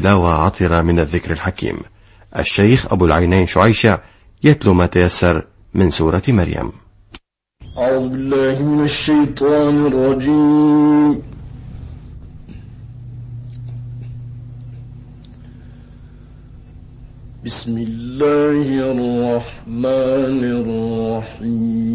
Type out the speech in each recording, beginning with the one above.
تلاوة عطرة من الذكر الحكيم. الشيخ أبو العينين شعيشع يتلو ما تيسر من سورة مريم. أعوذ بالله من الشيطان الرجيم. بسم الله الرحمن الرحيم.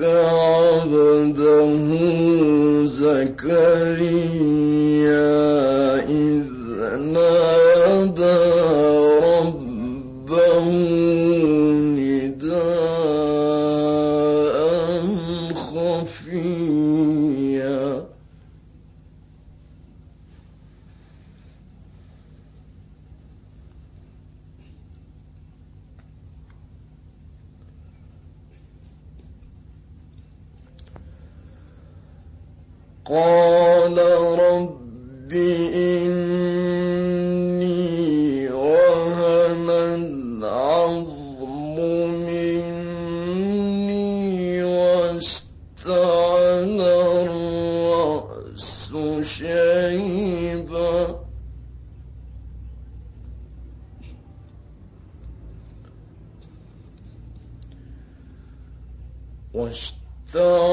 عبده زكريا. واشتعل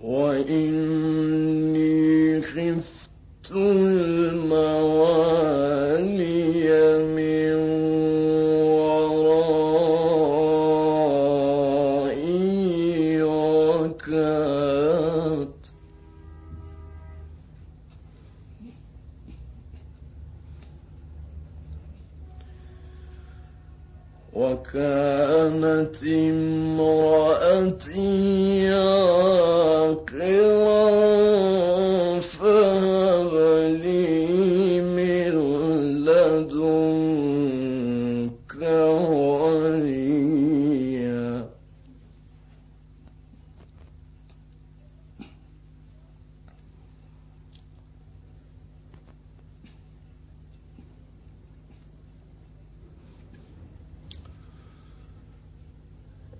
وإني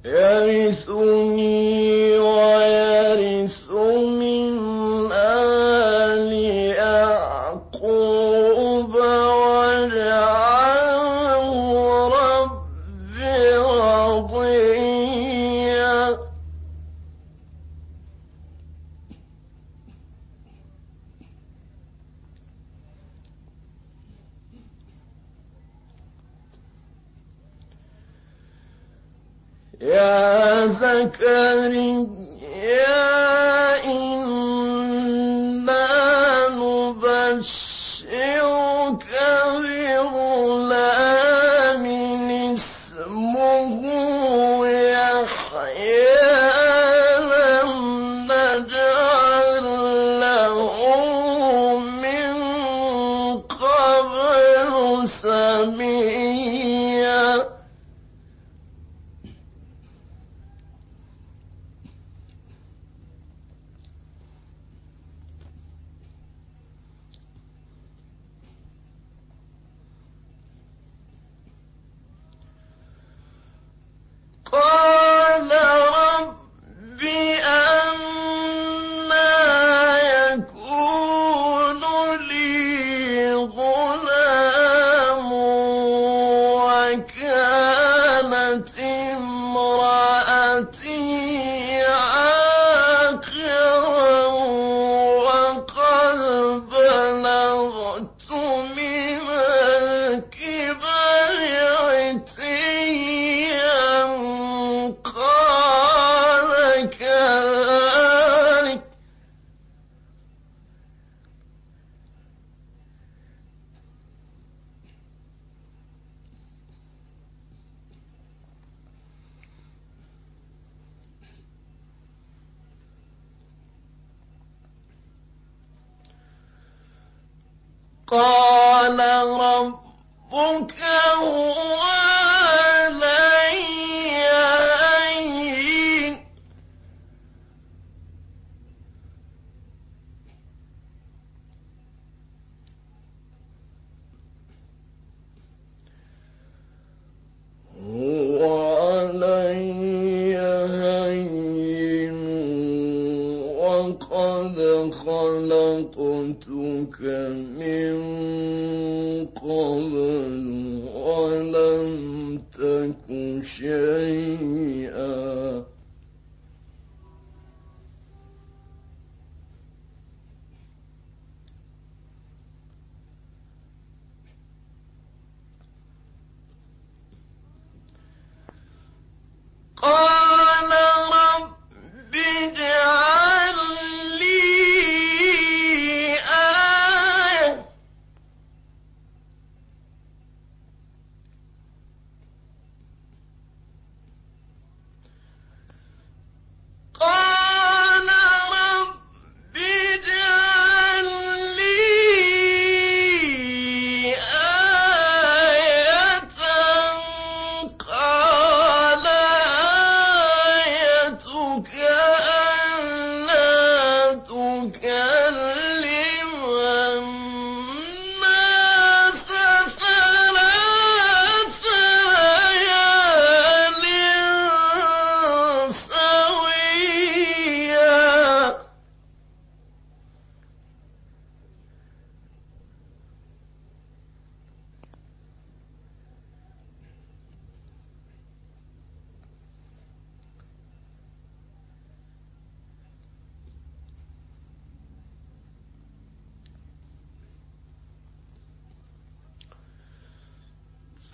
يرثني قد خلقتك من قبل ولم تك شيئا.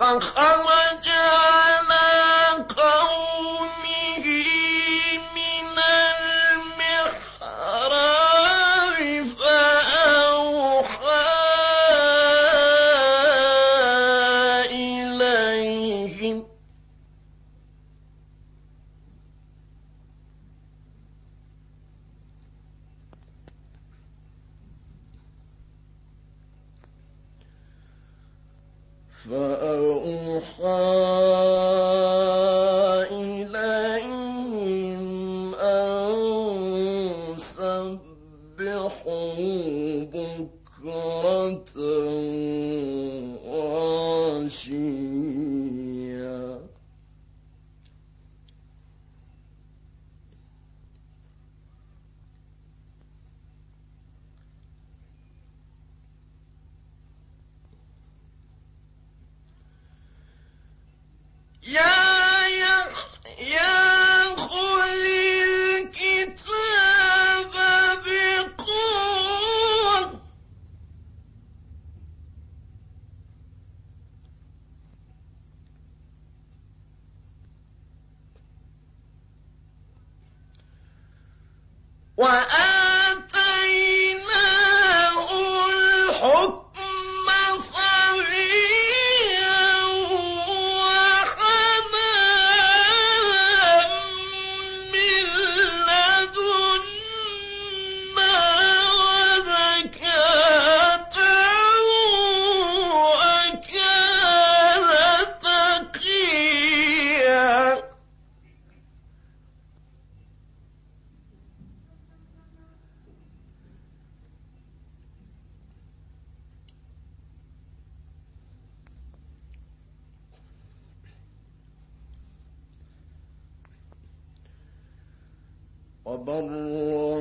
on وبرا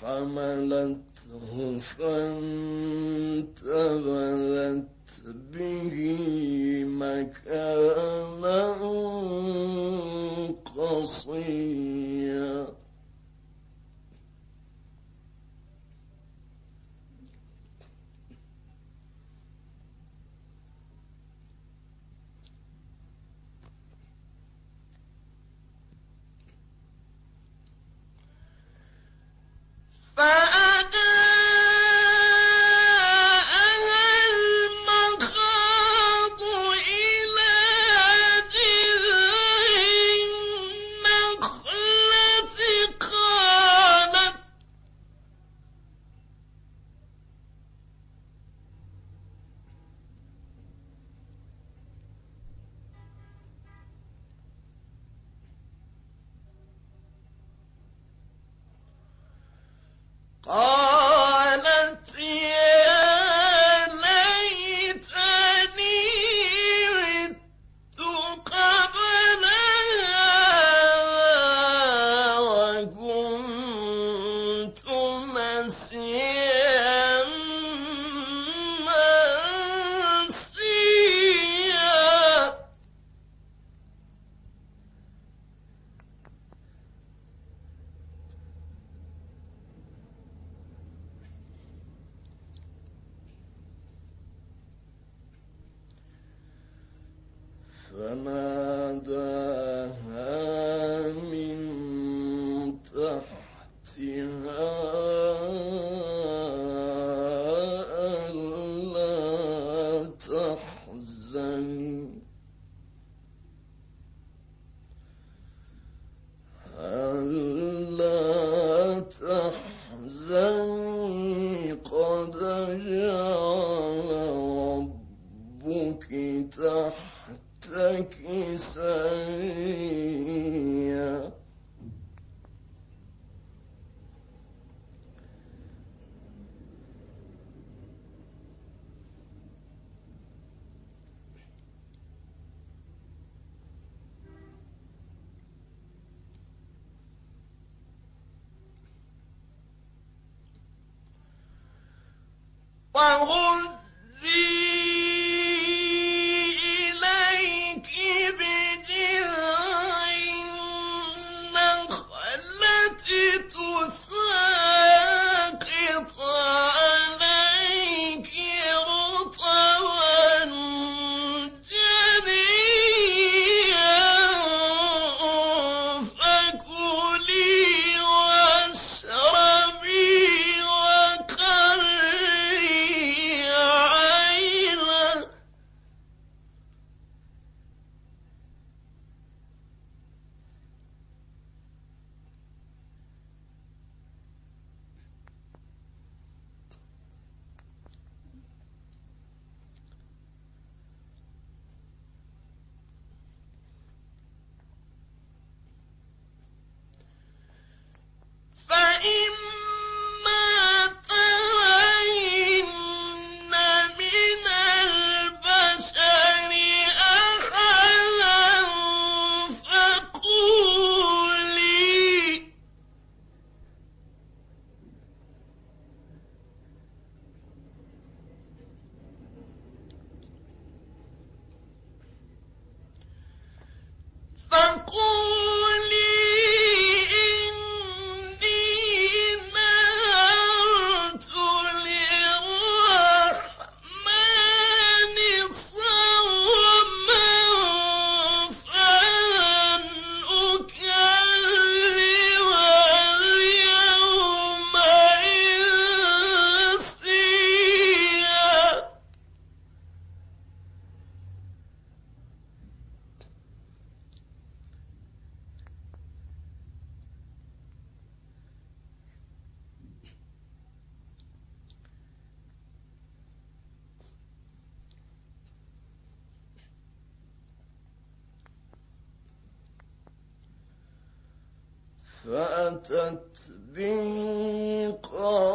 فحملته فانتبذت به مكانا تحتك سريا وهو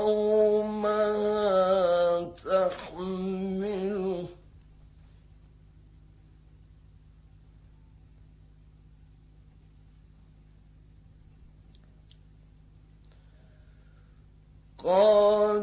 وما تحمله قال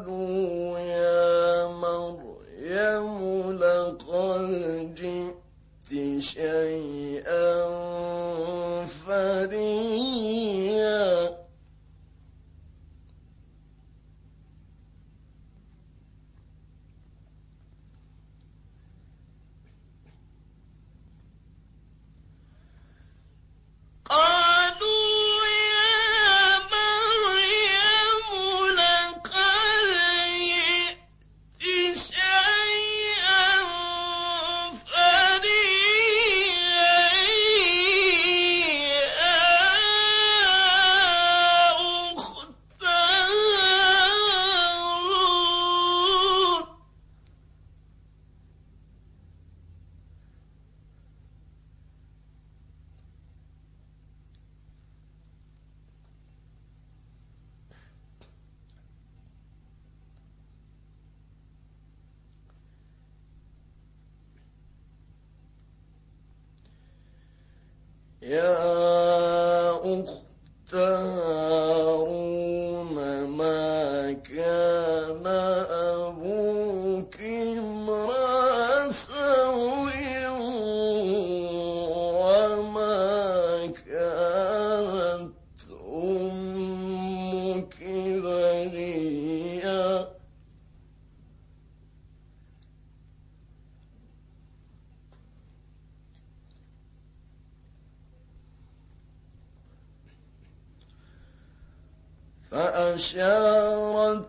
فأشارت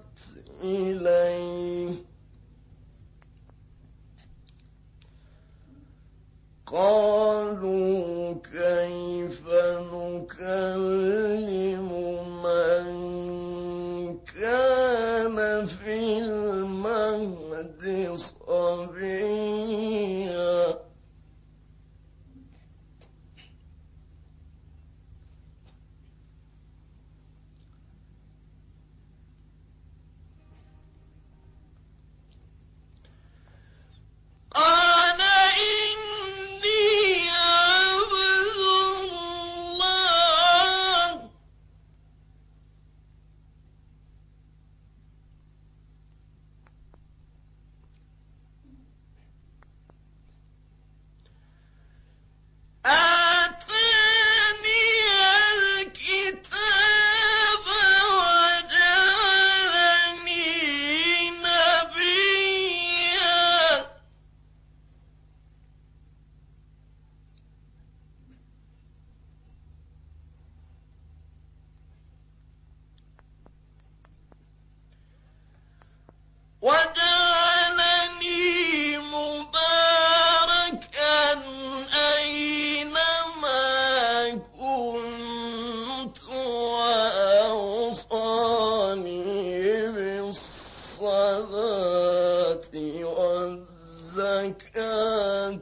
إليه. قالوا كيف نكلم والزكاة